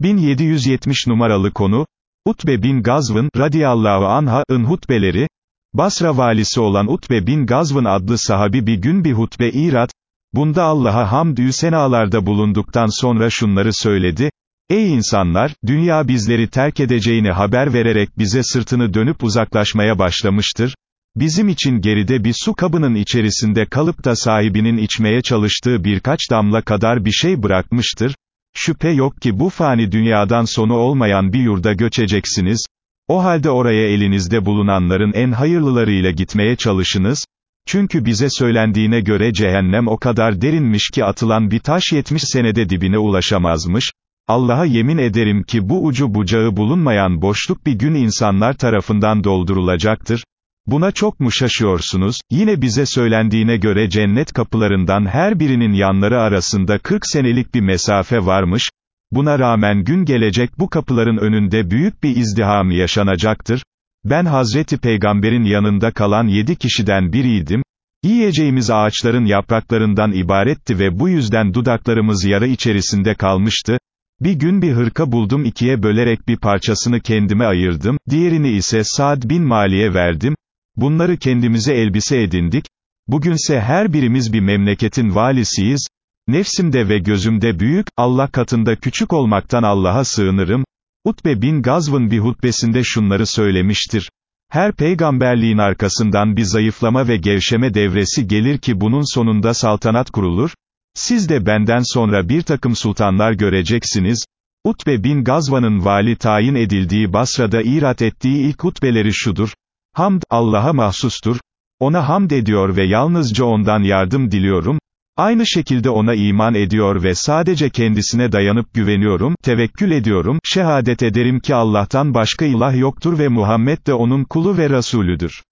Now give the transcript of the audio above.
1770 numaralı konu, Utbe bin Gazvın, radiyallahu anha'ın hutbeleri, Basra valisi olan Utbe bin Gazvın adlı sahabi bir gün bir hutbe irat, bunda Allah'a hamdü senalarda bulunduktan sonra şunları söyledi, Ey insanlar, dünya bizleri terk edeceğini haber vererek bize sırtını dönüp uzaklaşmaya başlamıştır, bizim için geride bir su kabının içerisinde kalıp da sahibinin içmeye çalıştığı birkaç damla kadar bir şey bırakmıştır, Şüphe yok ki bu fani dünyadan sonu olmayan bir yurda göçeceksiniz, o halde oraya elinizde bulunanların en hayırlılarıyla gitmeye çalışınız, çünkü bize söylendiğine göre cehennem o kadar derinmiş ki atılan bir taş 70 senede dibine ulaşamazmış, Allah'a yemin ederim ki bu ucu bucağı bulunmayan boşluk bir gün insanlar tarafından doldurulacaktır, Buna çok mu şaşıyorsunuz, yine bize söylendiğine göre cennet kapılarından her birinin yanları arasında 40 senelik bir mesafe varmış, buna rağmen gün gelecek bu kapıların önünde büyük bir izdiham yaşanacaktır, ben Hazreti Peygamber'in yanında kalan yedi kişiden biriydim, yiyeceğimiz ağaçların yapraklarından ibaretti ve bu yüzden dudaklarımız yara içerisinde kalmıştı, bir gün bir hırka buldum ikiye bölerek bir parçasını kendime ayırdım, diğerini ise Saad bin Mali'ye verdim, Bunları kendimize elbise edindik, bugünse her birimiz bir memleketin valisiyiz, nefsimde ve gözümde büyük, Allah katında küçük olmaktan Allah'a sığınırım, Utbe bin Gazvın bir hutbesinde şunları söylemiştir, her peygamberliğin arkasından bir zayıflama ve gevşeme devresi gelir ki bunun sonunda saltanat kurulur, siz de benden sonra bir takım sultanlar göreceksiniz, Utbe bin Gazvan'ın vali tayin edildiği Basra'da irat ettiği ilk hutbeleri şudur, Hamd, Allah'a mahsustur, ona hamd ediyor ve yalnızca ondan yardım diliyorum, aynı şekilde ona iman ediyor ve sadece kendisine dayanıp güveniyorum, tevekkül ediyorum, şehadet ederim ki Allah'tan başka ilah yoktur ve Muhammed de onun kulu ve Resulüdür.